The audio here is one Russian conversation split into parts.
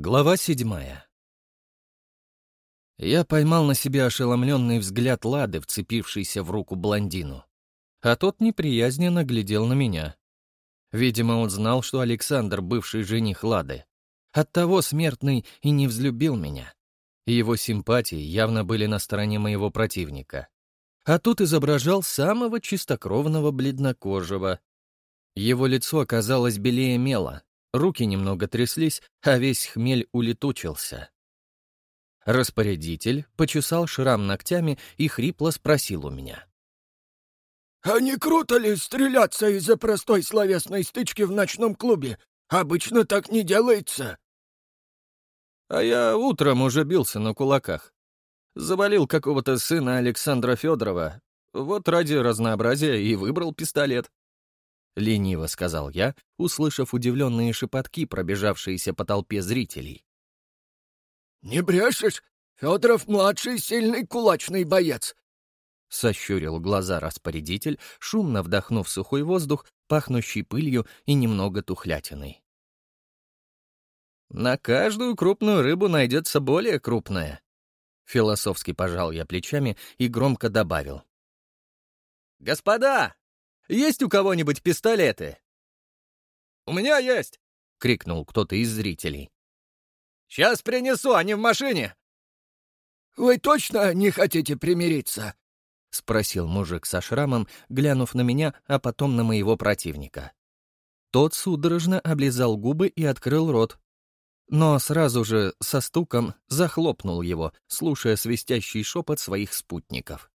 Глава седьмая. Я поймал на себе ошеломленный взгляд Лады, вцепившийся в руку блондину. А тот неприязненно глядел на меня. Видимо, он знал, что Александр — бывший жених Лады. Оттого смертный и не взлюбил меня. Его симпатии явно были на стороне моего противника. А тут изображал самого чистокровного бледнокожего. Его лицо оказалось белее мела, руки немного тряслись, а весь хмель улетучился. Распорядитель почесал шрам ногтями и хрипло спросил у меня. «А не круто ли стреляться из-за простой словесной стычки в ночном клубе? Обычно так не делается». «А я утром уже бился на кулаках. Завалил какого-то сына Александра Федорова. Вот ради разнообразия и выбрал пистолет». — лениво сказал я, услышав удивленные шепотки, пробежавшиеся по толпе зрителей. «Не брешешь? Федоров-младший сильный кулачный боец!» Сощурил глаза распорядитель, шумно вдохнув сухой воздух, пахнущий пылью и немного тухлятиной. «На каждую крупную рыбу найдется более крупная», — философски пожал я плечами и громко добавил. «Господа, есть у кого-нибудь пистолеты?» «У меня есть!» — крикнул кто-то из зрителей. «Сейчас принесу, они в машине!» «Вы точно не хотите примириться?» — спросил мужик со шрамом, глянув на меня, а потом на моего противника. Тот судорожно облизал губы и открыл рот. Но сразу же со стуком захлопнул его, слушая свистящий шепот своих спутников.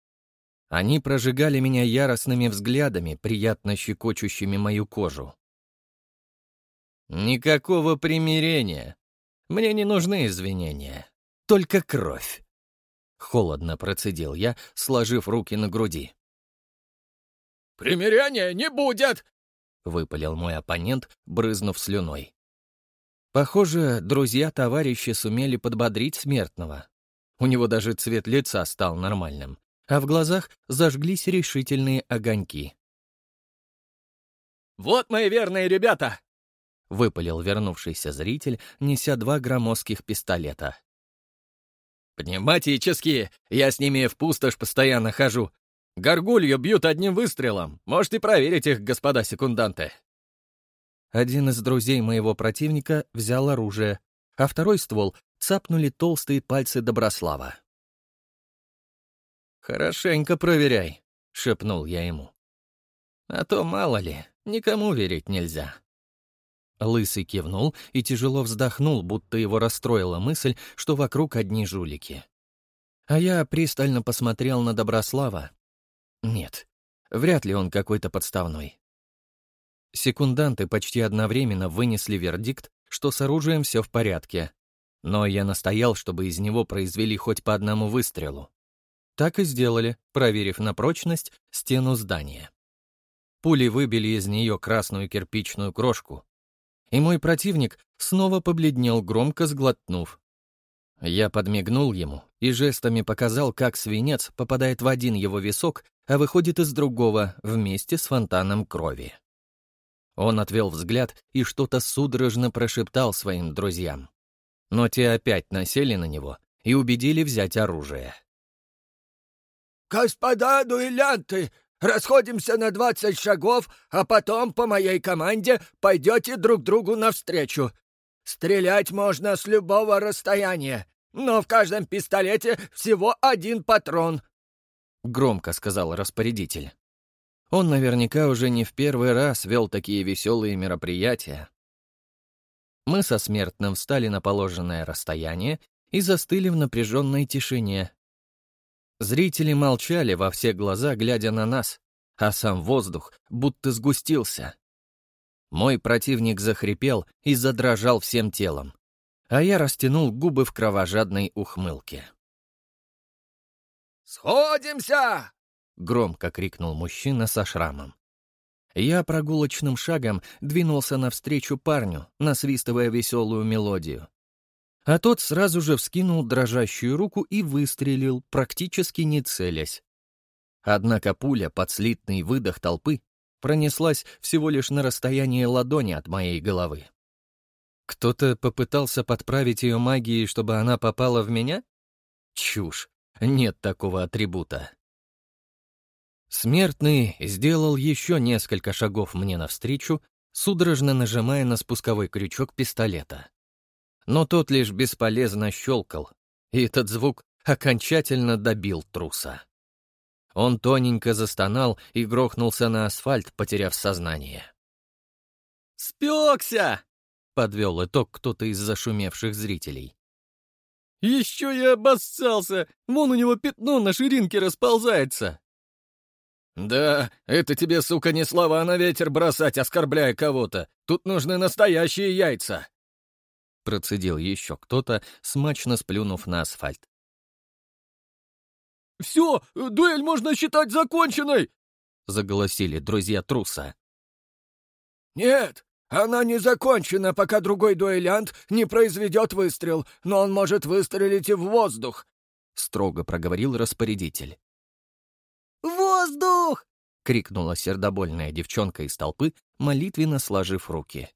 Они прожигали меня яростными взглядами, приятно щекочущими мою кожу. «Никакого примирения. Мне не нужны извинения. Только кровь». Холодно процедил я, сложив руки на груди. «Примирения не будет!» — выпалил мой оппонент, брызнув слюной. Похоже, друзья-товарищи сумели подбодрить смертного. У него даже цвет лица стал нормальным а в глазах зажглись решительные огоньки. «Вот мои верные ребята!» — выпалил вернувшийся зритель, неся два громоздких пистолета. «Пневматические! Я с ними в пустошь постоянно хожу. Горгулью бьют одним выстрелом. Можете проверить их, господа секунданты». Один из друзей моего противника взял оружие, а второй ствол цапнули толстые пальцы Доброслава. «Хорошенько проверяй», — шепнул я ему. «А то, мало ли, никому верить нельзя». Лысый кивнул и тяжело вздохнул, будто его расстроила мысль, что вокруг одни жулики. А я пристально посмотрел на Доброслава. Нет, вряд ли он какой-то подставной. Секунданты почти одновременно вынесли вердикт, что с оружием все в порядке. Но я настоял, чтобы из него произвели хоть по одному выстрелу. Так и сделали, проверив на прочность стену здания. Пули выбили из нее красную кирпичную крошку. И мой противник снова побледнел, громко сглотнув. Я подмигнул ему и жестами показал, как свинец попадает в один его висок, а выходит из другого вместе с фонтаном крови. Он отвел взгляд и что-то судорожно прошептал своим друзьям. Но те опять насели на него и убедили взять оружие. «Господа дуэлянты, расходимся на двадцать шагов, а потом по моей команде пойдете друг другу навстречу. Стрелять можно с любого расстояния, но в каждом пистолете всего один патрон», — громко сказал распорядитель. Он наверняка уже не в первый раз вел такие веселые мероприятия. Мы со смертным встали на положенное расстояние и застыли в напряженной тишине, Зрители молчали во все глаза, глядя на нас, а сам воздух будто сгустился. Мой противник захрипел и задрожал всем телом, а я растянул губы в кровожадной ухмылке. «Сходимся!» — громко крикнул мужчина со шрамом. Я прогулочным шагом двинулся навстречу парню, насвистывая веселую мелодию. А тот сразу же вскинул дрожащую руку и выстрелил, практически не целясь. Однако пуля под слитный выдох толпы пронеслась всего лишь на расстоянии ладони от моей головы. Кто-то попытался подправить ее магией, чтобы она попала в меня? Чушь. Нет такого атрибута. Смертный сделал еще несколько шагов мне навстречу, судорожно нажимая на спусковой крючок пистолета. Но тот лишь бесполезно щелкал, и этот звук окончательно добил труса. Он тоненько застонал и грохнулся на асфальт, потеряв сознание. «Спекся!» — подвел итог кто-то из зашумевших зрителей. «Еще я обоссался! Вон у него пятно на ширинке расползается!» «Да, это тебе, сука, не слова на ветер бросать, оскорбляя кого-то. Тут нужны настоящие яйца!» Процедил еще кто-то, смачно сплюнув на асфальт. «Все, дуэль можно считать законченной!» — заголосили друзья труса. «Нет, она не закончена, пока другой дуэлянт не произведет выстрел, но он может выстрелить и в воздух», — строго проговорил распорядитель. «Воздух!» — крикнула сердобольная девчонка из толпы, молитвенно сложив руки.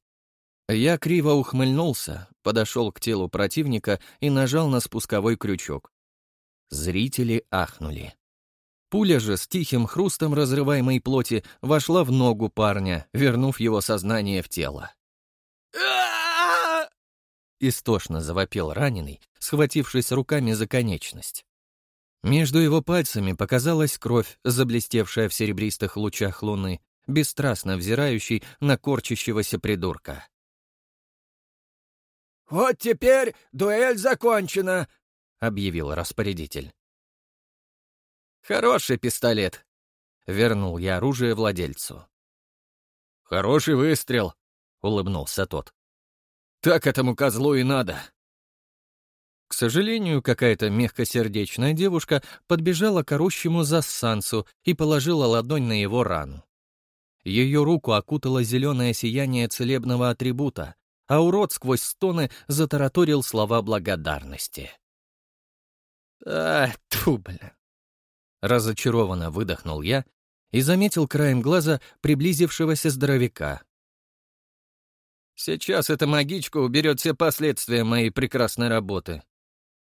Я криво ухмыльнулся, подошел к телу противника и нажал на спусковой крючок. Зрители ахнули. Пуля же с тихим хрустом разрываемой плоти вошла в ногу парня, вернув его сознание в тело. Истошно завопил раненый, схватившись руками за конечность. Между его пальцами показалась кровь, заблестевшая в серебристых лучах луны, бесстрастно взирающий на корчащегося придурка. «Вот теперь дуэль закончена!» — объявил распорядитель. «Хороший пистолет!» — вернул я оружие владельцу. «Хороший выстрел!» — улыбнулся тот. «Так этому козлу и надо!» К сожалению, какая-то мягкосердечная девушка подбежала к орущему зассанцу и положила ладонь на его рану. Ее руку окутало зеленое сияние целебного атрибута, а урод сквозь стоны затараторил слова благодарности. «А, тьфу, бля, Разочарованно выдохнул я и заметил краем глаза приблизившегося здоровяка. Сейчас эта магичка уберет все последствия моей прекрасной работы.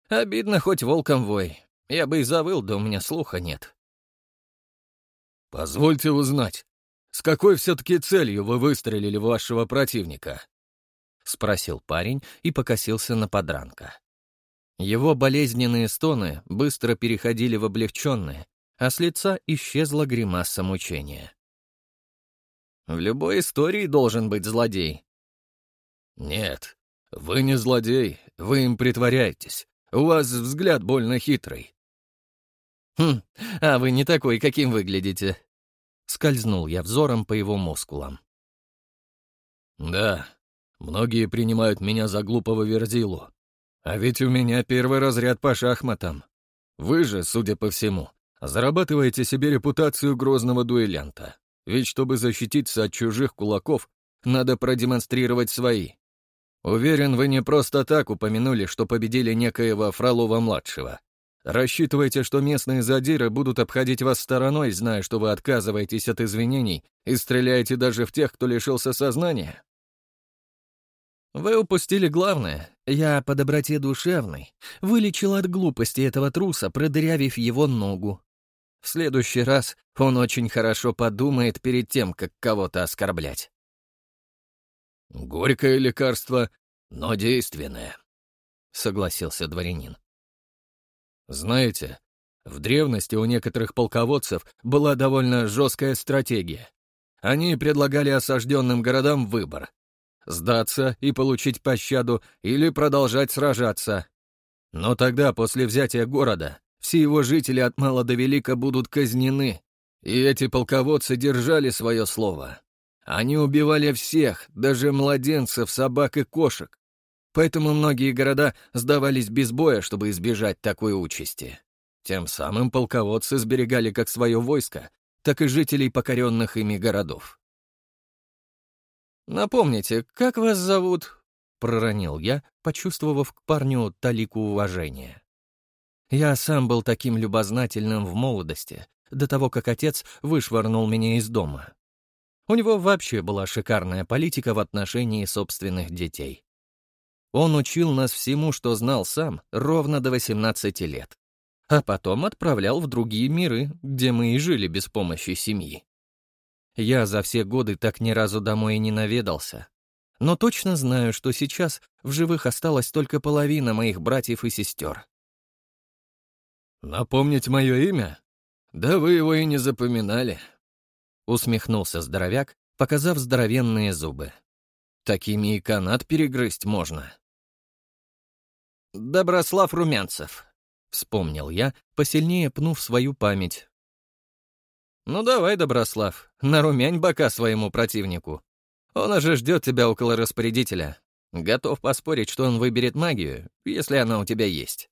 Обидно хоть волком вой. Я бы и завыл, да у меня слуха нет. «Позвольте узнать, с какой все-таки целью вы выстрелили вашего противника?» — спросил парень и покосился на подранка. Его болезненные стоны быстро переходили в облегченные, а с лица исчезла гримаса мучения. «В любой истории должен быть злодей». «Нет, вы не злодей, вы им притворяетесь. У вас взгляд больно хитрый». «Хм, а вы не такой, каким выглядите». Скользнул я взором по его мускулам. «Да, многие принимают меня за глупого верзилу, а ведь у меня первый разряд по шахматам. Вы же, судя по всему, зарабатываете себе репутацию грозного дуэлянта. Ведь чтобы защититься от чужих кулаков, надо продемонстрировать свои. Уверен, вы не просто так упомянули, что победили некоего Фролова-младшего. Рассчитываете, что местные задиры будут обходить вас стороной, зная, что вы отказываетесь от извинений и стреляете даже в тех, кто лишился сознания? Вы упустили главное. Я по доброте душевной вылечил от глупости этого труса, продырявив его ногу. В следующий раз он очень хорошо подумает перед тем, как кого-то оскорблять. «Горькое лекарство, но действенное», — согласился дворянин. «Знаете, в древности у некоторых полководцев была довольно жесткая стратегия. Они предлагали осажденным городам выбор сдаться и получить пощаду или продолжать сражаться. Но тогда, после взятия города, все его жители от мала до велика будут казнены, и эти полководцы держали свое слово. Они убивали всех, даже младенцев, собак и кошек. Поэтому многие города сдавались без боя, чтобы избежать такой участи. Тем самым полководцы сберегали как свое войско, так и жителей покоренных ими городов. «Напомните, как вас зовут?» — проронил я, почувствовав к парню талику уважения. Я сам был таким любознательным в молодости, до того, как отец вышвырнул меня из дома. У него вообще была шикарная политика в отношении собственных детей. Он учил нас всему, что знал сам, ровно до 18 лет. А потом отправлял в другие миры, где мы и жили без помощи семьи. Я за все годы так ни разу домой и не наведался. Но точно знаю, что сейчас в живых осталась только половина моих братьев и сестер. «Напомнить мое имя? Да вы его и не запоминали», — усмехнулся здоровяк, показав здоровенные зубы. «Такими и канат перегрызть можно». «Доброслав Румянцев», — вспомнил я, посильнее пнув свою память. «Ну давай, Доброслав, нарумянь бока своему противнику. Он уже ждет тебя около распорядителя. Готов поспорить, что он выберет магию, если она у тебя есть».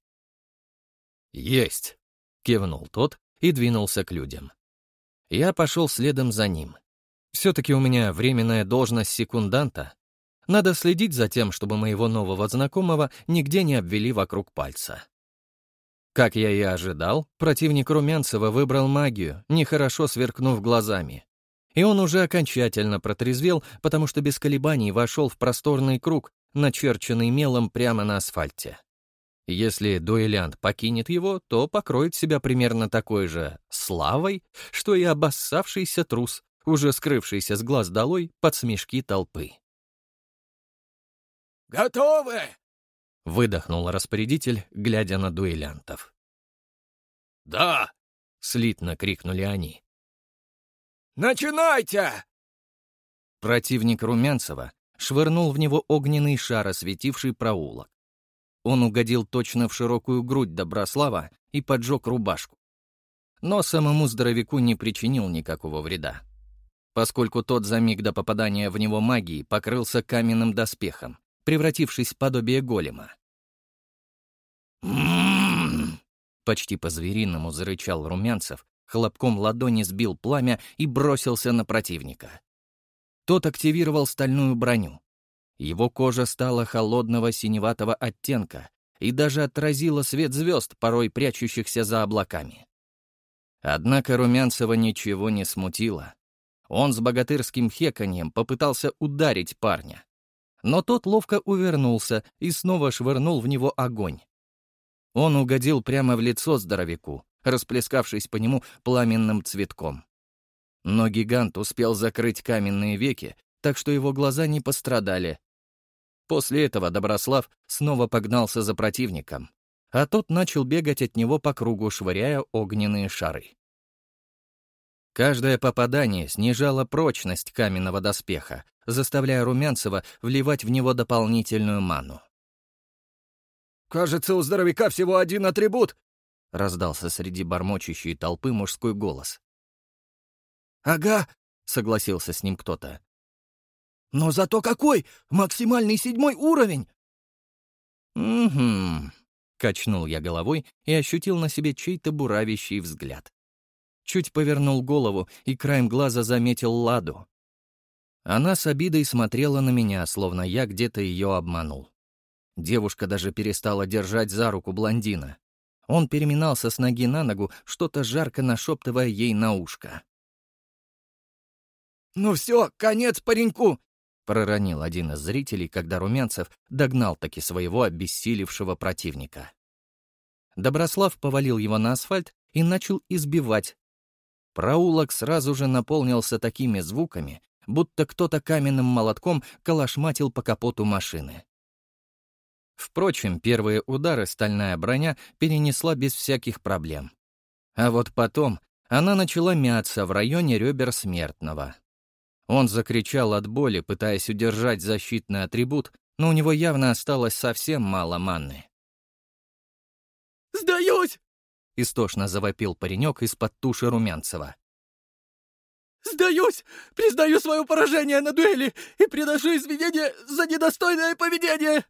«Есть», — кивнул тот и двинулся к людям. Я пошел следом за ним. Все-таки у меня временная должность секунданта. Надо следить за тем, чтобы моего нового знакомого нигде не обвели вокруг пальца. Как я и ожидал, противник Румянцева выбрал магию, нехорошо сверкнув глазами. И он уже окончательно протрезвел, потому что без колебаний вошел в просторный круг, начерченный мелом прямо на асфальте. Если дуэлянт покинет его, то покроет себя примерно такой же славой, что и обоссавшийся трус, уже скрывшийся с глаз долой под смешки толпы. «Готовы!» — выдохнул распорядитель, глядя на дуэлянтов. «Да!» — слитно крикнули они. «Начинайте!» Противник Румянцева швырнул в него огненный шар, осветивший проулок. Он угодил точно в широкую грудь Доброслава и поджег рубашку. Но самому здоровяку не причинил никакого вреда, поскольку тот за миг до попадания в него магии покрылся каменным доспехом, превратившись в подобие голема. «М-м-м!» почти по-звериному зарычал Румянцев, хлопком ладони сбил пламя и бросился на противника. Тот активировал стальную броню, его кожа стала холодного синеватого оттенка и даже отразила свет звезд, порой прячущихся за облаками. Однако Румянцева ничего не смутило. Он с богатырским хеканьем попытался ударить парня. Но тот ловко увернулся и снова швырнул в него огонь. Он угодил прямо в лицо здоровяку, расплескавшись по нему пламенным цветком. Но гигант успел закрыть каменные веки, так что его глаза не пострадали, После этого Доброслав снова погнался за противником, а тот начал бегать от него по кругу, швыряя огненные шары. Каждое попадание снижало прочность каменного доспеха, заставляя Румянцева вливать в него дополнительную ману. «Кажется, у здоровяка всего один атрибут!» — раздался среди бормочущей толпы мужской голос. «Ага», — согласился с ним кто-то. Но зато какой! Максимальный седьмой уровень!» «Угу», — качнул я головой и ощутил на себе чей-то буравящий взгляд. Чуть повернул голову и краем глаза заметил Ладу. Она с обидой смотрела на меня, словно я где-то ее обманул. Девушка даже перестала держать за руку блондина. Он переминался с ноги на ногу, что-то жарко нашептывая ей на ушко. «Ну все, конец пареньку! — проронил один из зрителей, когда Румянцев догнал таки своего обессилевшего противника. Доброслав повалил его на асфальт и начал избивать. Проулок сразу же наполнился такими звуками, будто кто-то каменным молотком калашматил по капоту машины. Впрочем, первые удары стальная броня перенесла без всяких проблем. А вот потом она начала мяться в районе ребер смертного. Он закричал от боли, пытаясь удержать защитный атрибут, но у него явно осталось совсем мало манны. «Сдаюсь!» — истошно завопил паренек из-под туши Румянцева. «Сдаюсь! Признаю свое поражение на дуэли и приношу извинения за недостойное поведение!»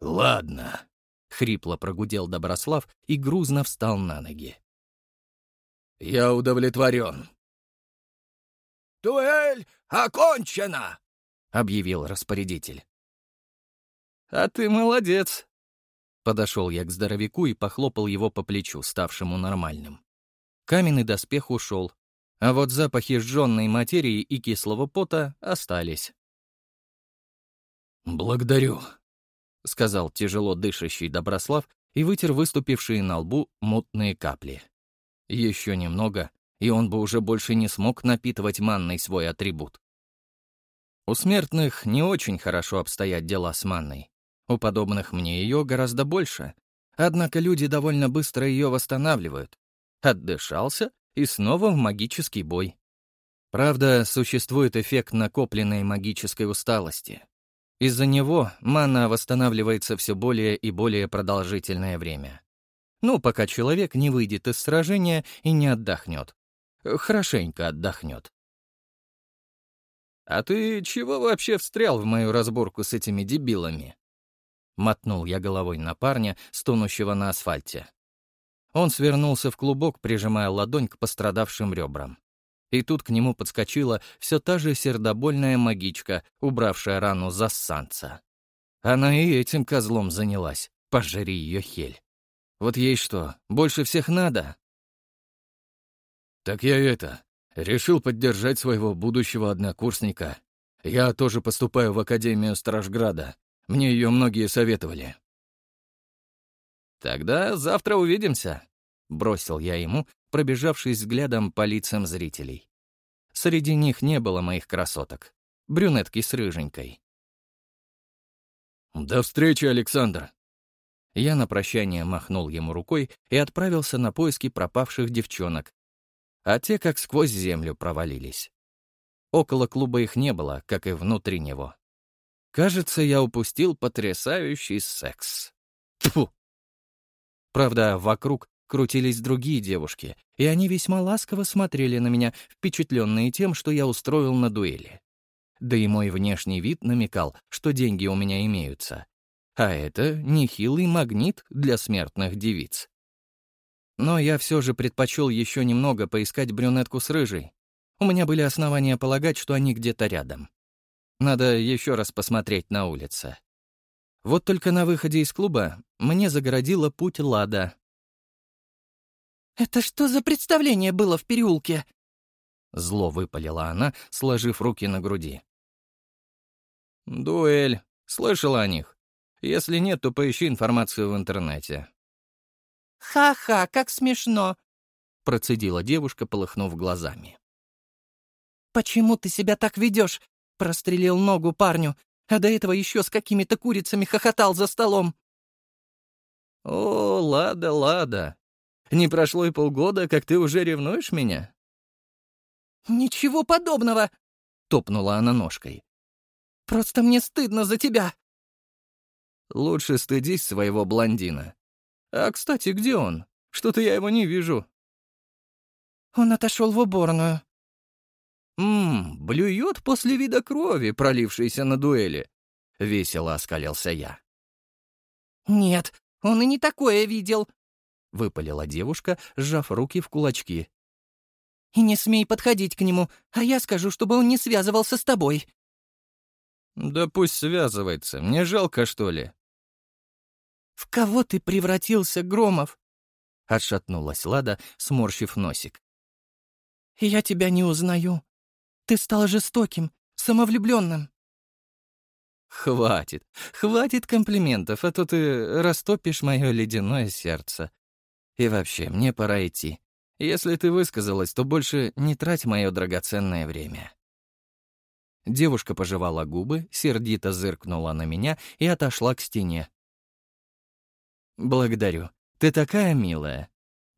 «Ладно», — хрипло прогудел Доброслав и грузно встал на ноги. «Я удовлетворен. «Дуэль окончена!» — объявил распорядитель. «А ты молодец!» Подошел я к здоровяку и похлопал его по плечу, ставшему нормальным. Каменный доспех ушел, а вот запахи сжженной материи и кислого пота остались. «Благодарю», — сказал тяжело дышащий Доброслав и вытер выступившие на лбу мутные капли. Еще немного, и он бы уже больше не смог напитывать манной свой атрибут. У смертных не очень хорошо обстоят дела с манной. У подобных мне ее гораздо больше. Однако люди довольно быстро ее восстанавливают. Отдышался и снова в магический бой. Правда, существует эффект накопленной магической усталости. Из-за него мана восстанавливается все более и более продолжительное время. Ну, пока человек не выйдет из сражения и не отдохнет. Хорошенько отдохнет. «А ты чего вообще встрял в мою разборку с этими дебилами?» Мотнул я головой на парня, стонущего на асфальте. Он свернулся в клубок, прижимая ладонь к пострадавшим ребрам. И тут к нему подскочила все та же сердобольная магичка, убравшая рану зассанца. Она и этим козлом занялась, пожри ее хель. Вот ей что, больше всех надо? «Так я это, решил поддержать своего будущего однокурсника. Я тоже поступаю в Академию Стражграда. Мне ее многие советовали». «Тогда завтра увидимся», — бросил я ему, пробежавшись взглядом по лицам зрителей. Среди них не было моих красоток. Брюнетки с рыженькой. «До встречи, Александр!» Я на прощание махнул ему рукой и отправился на поиски пропавших девчонок, а те как сквозь землю провалились. Около клуба их не было, как и внутри него. Кажется, я упустил потрясающий секс. Тьфу! Правда, вокруг крутились другие девушки, и они весьма ласково смотрели на меня, впечатленные тем, что я устроил на дуэли. Да и мой внешний вид намекал, что деньги у меня имеются. А это нехилый магнит для смертных девиц. Но я все же предпочел еще немного поискать брюнетку с рыжей. У меня были основания полагать, что они где-то рядом. Надо еще раз посмотреть на улице. Вот только на выходе из клуба мне загородила путь Лада. «Это что за представление было в переулке?» Зло выпалила она, сложив руки на груди. «Дуэль. Слышала о них. Если нет, то поищи информацию в интернете. «Ха-ха, как смешно!» — процедила девушка, полыхнув глазами. «Почему ты себя так ведешь?» — прострелил ногу парню, а до этого еще с какими-то курицами хохотал за столом. «О, Лада, Лада, не прошло и полгода, как ты уже ревнуешь меня?» «Ничего подобного!» — топнула она ножкой. «Просто мне стыдно за тебя!» «Лучше стыдись своего блондина. А, кстати, где он? Что-то я его не вижу». «Он отошел в уборную». «Ммм, блюет после вида крови, пролившейся на дуэли», — весело оскалился я. «Нет, он и не такое видел», — выпалила девушка, сжав руки в кулачки. «И не смей подходить к нему, а я скажу, чтобы он не связывался с тобой». «Да пусть связывается, мне жалко, что ли?» «В кого ты превратился, Громов?» — отшатнулась Лада, сморщив носик. «Я тебя не узнаю. Ты стал жестоким, самовлюбленным». «Хватит, хватит комплиментов, а то ты растопишь мое ледяное сердце. И вообще, мне пора идти. Если ты высказалась, то больше не трать мое драгоценное время». Девушка пожевала губы, сердито зыркнула на меня и отошла к стене, «Благодарю. Ты такая милая».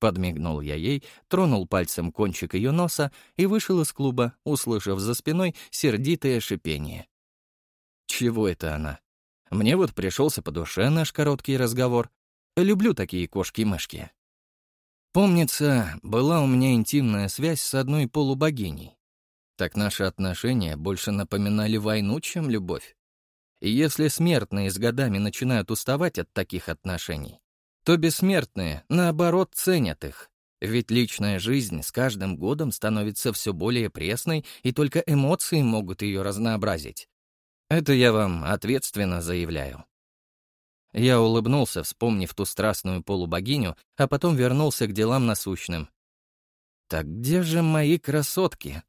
Подмигнул я ей, тронул пальцем кончик ее носа и вышел из клуба, услышав за спиной сердитое шипение. Чего это она? Мне вот пришелся по душе наш короткий разговор. Люблю такие кошки-мышки. Помнится, была у меня интимная связь с одной полубогиней. Так наши отношения больше напоминали войну, чем любовь. И если смертные с годами начинают уставать от таких отношений, то бессмертные, наоборот, ценят их. Ведь личная жизнь с каждым годом становится все более пресной, и только эмоции могут ее разнообразить. Это я вам ответственно заявляю. Я улыбнулся, вспомнив ту страстную полубогиню, а потом вернулся к делам насущным. Так где же мои красотки?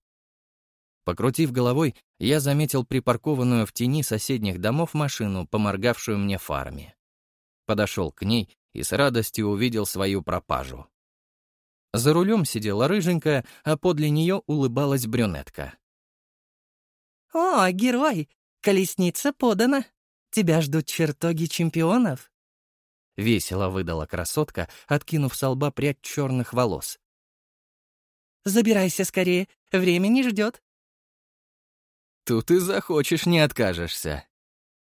Покрутив головой, я заметил припаркованную в тени соседних домов машину, поморгавшую мне фарами. Подошел к ней и с радостью увидел свою пропажу. За рулем сидела рыженькая, а подле нее улыбалась брюнетка. «О, герой! Колесница подана! Тебя ждут чертоги чемпионов!» Весело выдала красотка, откинув со лба прядь черных волос. «Забирайся скорее, время не ждет!» «Тут и захочешь, не откажешься!»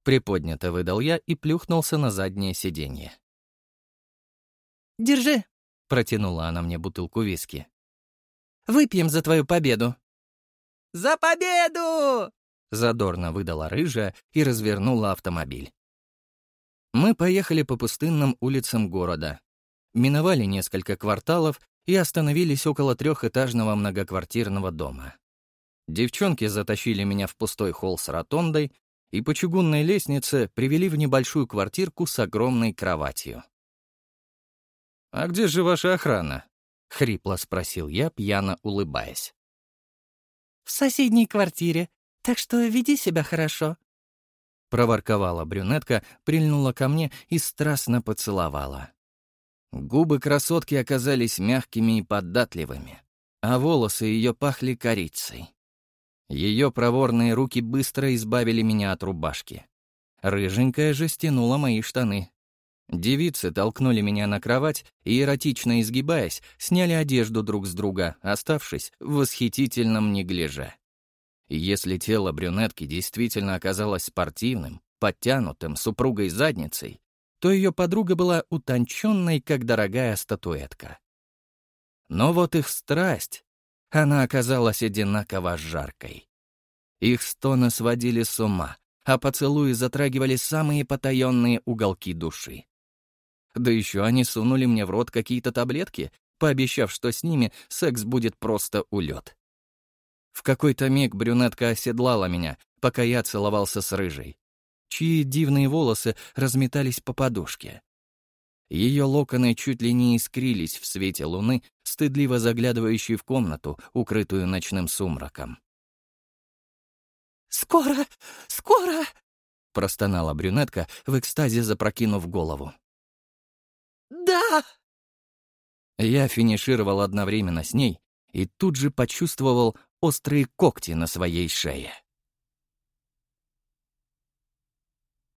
Приподнято выдал я и плюхнулся на заднее сиденье. «Держи!» — протянула она мне бутылку виски. «Выпьем за твою победу!» «За победу!» — задорно выдала рыжая и развернула автомобиль. Мы поехали по пустынным улицам города, миновали несколько кварталов и остановились около трехэтажного многоквартирного дома. Девчонки затащили меня в пустой холл с ротондой и по чугунной лестнице привели в небольшую квартирку с огромной кроватью. «А где же ваша охрана?» — хрипло спросил я, пьяно улыбаясь. «В соседней квартире, так что веди себя хорошо». Проворковала брюнетка, прильнула ко мне и страстно поцеловала. Губы красотки оказались мягкими и податливыми, а волосы ее пахли корицей. Ее проворные руки быстро избавили меня от рубашки. Рыженькая же стянула мои штаны. Девицы толкнули меня на кровать и, эротично изгибаясь, сняли одежду друг с друга, оставшись в восхитительном неглиже. Если тело брюнетки действительно оказалось спортивным, подтянутым, супругой задницей, то ее подруга была утонченной, как дорогая статуэтка. Но вот их страсть, она оказалась одинаково жаркой. Их стоны сводили с ума, а поцелуи затрагивали самые потаенные уголки души. Да еще они сунули мне в рот какие-то таблетки, пообещав, что с ними секс будет просто улет. В какой-то миг брюнетка оседлала меня, пока я целовался с рыжей, чьи дивные волосы разметались по подушке. Ее локоны чуть ли не искрились в свете луны, стыдливо заглядывающей в комнату, укрытую ночным сумраком. «Скоро! Скоро!» — простонала брюнетка, в экстазе запрокинув голову. Я финишировал одновременно с ней и тут же почувствовал острые когти на своей шее.